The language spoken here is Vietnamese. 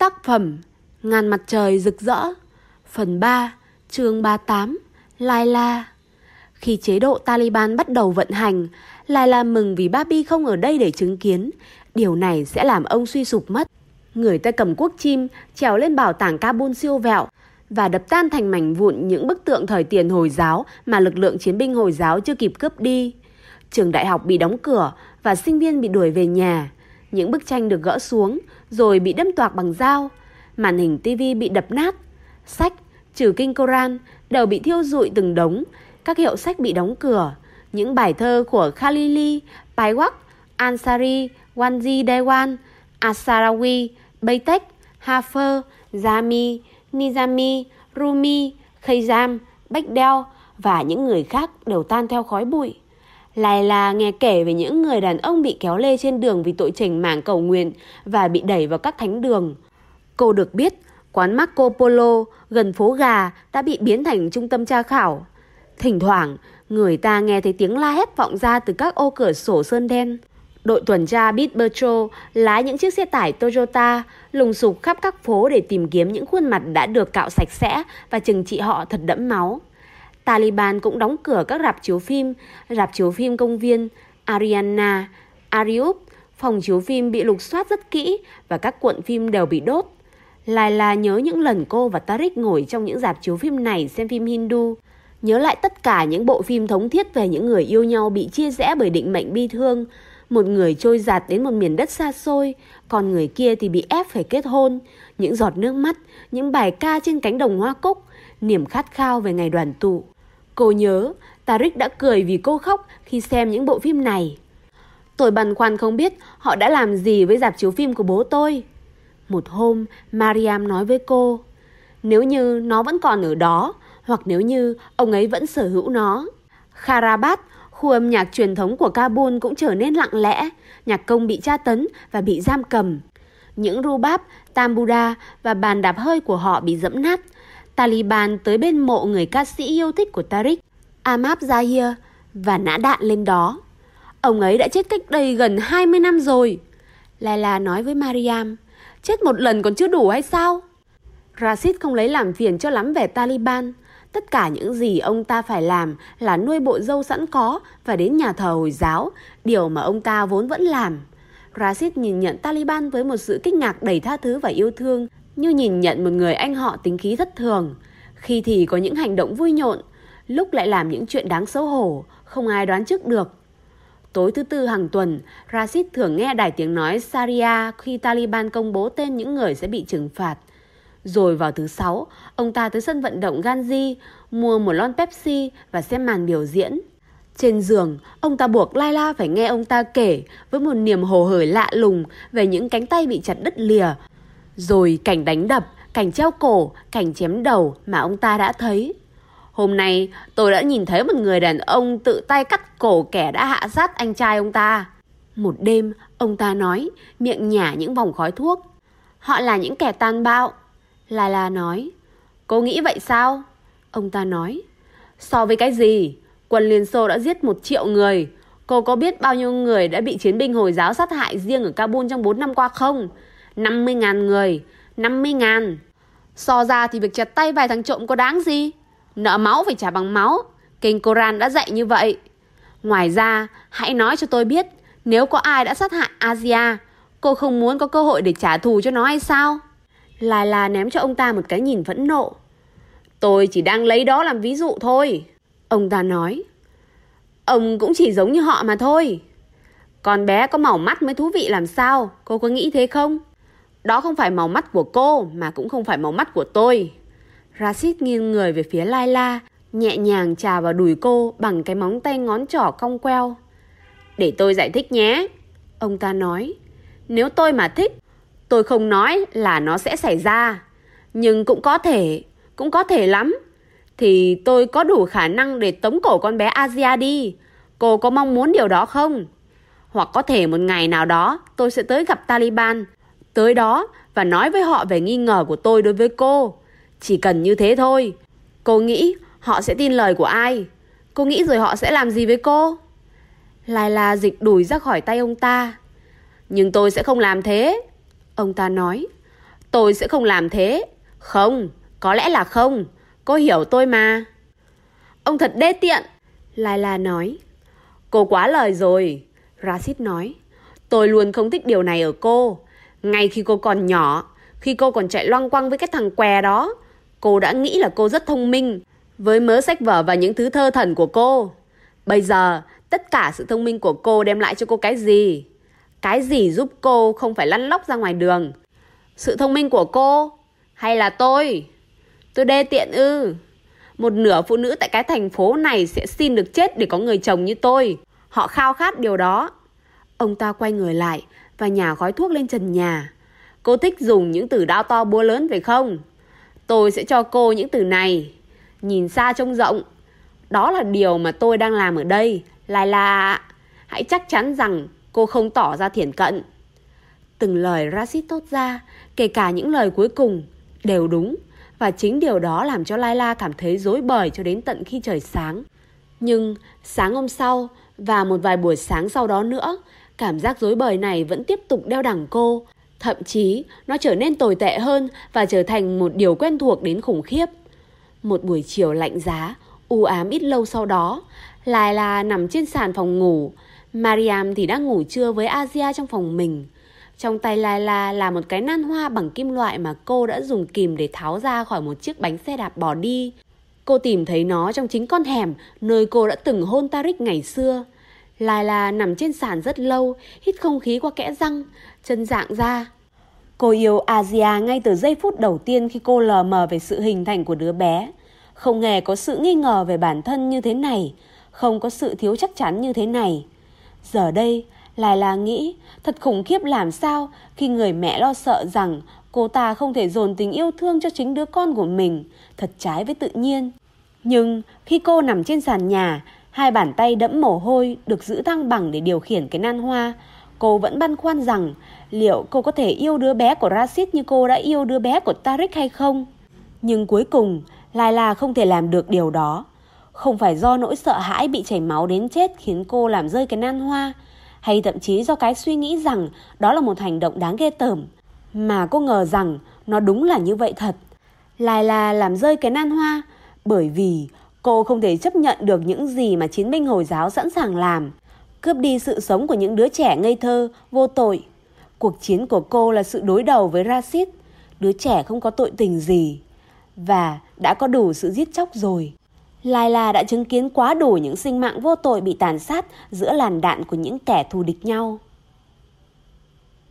Tác phẩm Ngàn mặt trời rực rỡ, Phần 3 chương 38 Laila Khi chế độ Taliban bắt đầu vận hành Laila mừng vì Babi không ở đây để chứng kiến. Điều này sẽ làm ông suy sụp mất. Người ta cầm quốc chim Trèo lên bảo tàng Kabul siêu vẹo Và đập tan thành mảnh vụn những bức tượng thời tiền Hồi giáo Mà lực lượng chiến binh Hồi giáo chưa kịp cướp đi. Trường đại học bị đóng cửa Và sinh viên bị đuổi về nhà. Những bức tranh được gỡ xuống rồi bị đâm toạc bằng dao. Màn hình tivi bị đập nát. Sách, trừ kinh Koran, đều bị thiêu rụi từng đống. Các hiệu sách bị đóng cửa. Những bài thơ của Khalili, Paiwak, Ansari, Wanji Dewan, Asarawi, Baytek, Hafer, Jami, Nizami, Rumi, Khayjam, Bách Đeo và những người khác đều tan theo khói bụi. Laila nghe kể về những người đàn ông bị kéo lê trên đường vì tội trình mảng cầu nguyện và bị đẩy vào các thánh đường. Cô được biết, quán Marco Polo gần phố Gà đã bị biến thành trung tâm tra khảo. Thỉnh thoảng, người ta nghe thấy tiếng la hét vọng ra từ các ô cửa sổ sơn đen. Đội tuần tra Beat Patrol lái những chiếc xe tải Toyota lùng sục khắp các phố để tìm kiếm những khuôn mặt đã được cạo sạch sẽ và chừng trị họ thật đẫm máu. Taliban cũng đóng cửa các rạp chiếu phim, rạp chiếu phim công viên, Ariana, Ariup, phòng chiếu phim bị lục soát rất kỹ và các cuộn phim đều bị đốt. Laila nhớ những lần cô và Tariq ngồi trong những rạp chiếu phim này xem phim Hindu. Nhớ lại tất cả những bộ phim thống thiết về những người yêu nhau bị chia rẽ bởi định mệnh bi thương. Một người trôi giạt đến một miền đất xa xôi, còn người kia thì bị ép phải kết hôn. Những giọt nước mắt, những bài ca trên cánh đồng hoa cúc, niềm khát khao về ngày đoàn tụ. Cô nhớ, Tariq đã cười vì cô khóc khi xem những bộ phim này. Tôi băn khoăn không biết họ đã làm gì với dạp chiếu phim của bố tôi. Một hôm, Mariam nói với cô, nếu như nó vẫn còn ở đó, hoặc nếu như ông ấy vẫn sở hữu nó. Kharabat, khu âm nhạc truyền thống của Kabul cũng trở nên lặng lẽ, nhạc công bị tra tấn và bị giam cầm. Những rubab, tambura và bàn đạp hơi của họ bị dẫm nát, Taliban tới bên mộ người ca sĩ yêu thích của Tariq, Amab Zahir, và nã đạn lên đó. Ông ấy đã chết cách đây gần 20 năm rồi. Laila nói với Mariam, chết một lần còn chưa đủ hay sao? Rashid không lấy làm phiền cho lắm về Taliban. Tất cả những gì ông ta phải làm là nuôi bộ dâu sẵn có và đến nhà thờ Hồi giáo, điều mà ông ta vốn vẫn làm. Rashid nhìn nhận Taliban với một sự kinh ngạc đầy tha thứ và yêu thương, như nhìn nhận một người anh họ tính khí thất thường. Khi thì có những hành động vui nhộn, lúc lại làm những chuyện đáng xấu hổ, không ai đoán trước được. Tối thứ tư hàng tuần, Rashid thường nghe đài tiếng nói Sharia khi Taliban công bố tên những người sẽ bị trừng phạt. Rồi vào thứ sáu, ông ta tới sân vận động Ganji, mua một lon Pepsi và xem màn biểu diễn. Trên giường, ông ta buộc Laila phải nghe ông ta kể với một niềm hồ hởi lạ lùng về những cánh tay bị chặt đứt lìa rồi cảnh đánh đập, cảnh treo cổ, cảnh chém đầu mà ông ta đã thấy. Hôm nay tôi đã nhìn thấy một người đàn ông tự tay cắt cổ kẻ đã hạ sát anh trai ông ta. Một đêm, ông ta nói, miệng nhả những vòng khói thuốc. Họ là những kẻ tàn bạo. La La nói, cô nghĩ vậy sao? Ông ta nói, so với cái gì? Quân Liên Xô đã giết một triệu người. Cô có biết bao nhiêu người đã bị chiến binh Hồi giáo sát hại riêng ở Kabul trong 4 năm qua không? 50.000 người. 50.000 So ra thì việc chặt tay vài thằng trộm có đáng gì? Nợ máu phải trả bằng máu. Kinh Koran đã dạy như vậy. Ngoài ra, hãy nói cho tôi biết, Nếu có ai đã sát hại Asia, Cô không muốn có cơ hội để trả thù cho nó hay sao? Lai là ném cho ông ta một cái nhìn phẫn nộ. Tôi chỉ đang lấy đó làm ví dụ thôi. Ông ta nói. Ông cũng chỉ giống như họ mà thôi. Con bé có màu mắt mới thú vị làm sao? Cô có nghĩ thế không? Đó không phải màu mắt của cô mà cũng không phải màu mắt của tôi. Rashid nghiêng người về phía Laila, nhẹ nhàng chà vào đùi cô bằng cái móng tay ngón trỏ cong queo. Để tôi giải thích nhé. Ông ta nói, nếu tôi mà thích, tôi không nói là nó sẽ xảy ra. Nhưng cũng có thể, cũng có thể lắm. Thì tôi có đủ khả năng để tống cổ con bé Asia đi. Cô có mong muốn điều đó không? Hoặc có thể một ngày nào đó tôi sẽ tới gặp Taliban tới đó và nói với họ về nghi ngờ của tôi đối với cô. Chỉ cần như thế thôi. Cô nghĩ họ sẽ tin lời của ai? Cô nghĩ rồi họ sẽ làm gì với cô? Lai la dịch đùi ra khỏi tay ông ta. Nhưng tôi sẽ không làm thế. Ông ta nói. Tôi sẽ không làm thế. Không, có lẽ là không. Cô hiểu tôi mà. Ông thật đê tiện. lai la nói. Cô quá lời rồi. Rashid nói. Tôi luôn không thích điều này ở cô. Ngay khi cô còn nhỏ, khi cô còn chạy loang quăng với cái thằng què đó, cô đã nghĩ là cô rất thông minh với mớ sách vở và những thứ thơ thần của cô. Bây giờ, tất cả sự thông minh của cô đem lại cho cô cái gì? Cái gì giúp cô không phải lăn lóc ra ngoài đường? Sự thông minh của cô? Hay là tôi? Tôi đê tiện ư? Một nửa phụ nữ tại cái thành phố này sẽ xin được chết để có người chồng như tôi. Họ khao khát điều đó. Ông ta quay người lại và nhả gói thuốc lên trần nhà. Cô thích dùng những từ đao to búa lớn phải không? Tôi sẽ cho cô những từ này. Nhìn xa trông rộng. Đó là điều mà tôi đang làm ở đây. Lai là hãy chắc chắn rằng cô không tỏ ra thiển cận. Từng lời Rashid tốt ra, kể cả những lời cuối cùng, đều đúng. Và chính điều đó làm cho Laila cảm thấy dối bời cho đến tận khi trời sáng. Nhưng sáng hôm sau và một vài buổi sáng sau đó nữa, cảm giác dối bời này vẫn tiếp tục đeo đẳng cô. Thậm chí nó trở nên tồi tệ hơn và trở thành một điều quen thuộc đến khủng khiếp. Một buổi chiều lạnh giá, u ám ít lâu sau đó, Laila nằm trên sàn phòng ngủ. Mariam thì đang ngủ trưa với Asia trong phòng mình. Trong tay Laila là một cái nan hoa bằng kim loại mà cô đã dùng kìm để tháo ra khỏi một chiếc bánh xe đạp bỏ đi. Cô tìm thấy nó trong chính con hẻm nơi cô đã từng hôn tarik ngày xưa. Laila nằm trên sàn rất lâu, hít không khí qua kẽ răng, chân dạng ra. Cô yêu Asia ngay từ giây phút đầu tiên khi cô lờ mờ về sự hình thành của đứa bé. Không hề có sự nghi ngờ về bản thân như thế này, không có sự thiếu chắc chắn như thế này. Giờ đây, Lai là nghĩ thật khủng khiếp làm sao khi người mẹ lo sợ rằng cô ta không thể dồn tình yêu thương cho chính đứa con của mình, thật trái với tự nhiên. Nhưng khi cô nằm trên sàn nhà, hai bàn tay đẫm mồ hôi được giữ thăng bằng để điều khiển cái nan hoa, cô vẫn băn khoăn rằng liệu cô có thể yêu đứa bé của Rashid như cô đã yêu đứa bé của Tarik hay không. Nhưng cuối cùng, Laila không thể làm được điều đó. Không phải do nỗi sợ hãi bị chảy máu đến chết khiến cô làm rơi cái nan hoa, hay thậm chí do cái suy nghĩ rằng đó là một hành động đáng ghê tởm, mà cô ngờ rằng nó đúng là như vậy thật. Laila làm rơi cái nan hoa bởi vì cô không thể chấp nhận được những gì mà chiến binh Hồi giáo sẵn sàng làm, cướp đi sự sống của những đứa trẻ ngây thơ, vô tội. Cuộc chiến của cô là sự đối đầu với Rashid, đứa trẻ không có tội tình gì và đã có đủ sự giết chóc rồi. Laila đã chứng kiến quá đủ những sinh mạng vô tội bị tàn sát giữa làn đạn của những kẻ thù địch nhau.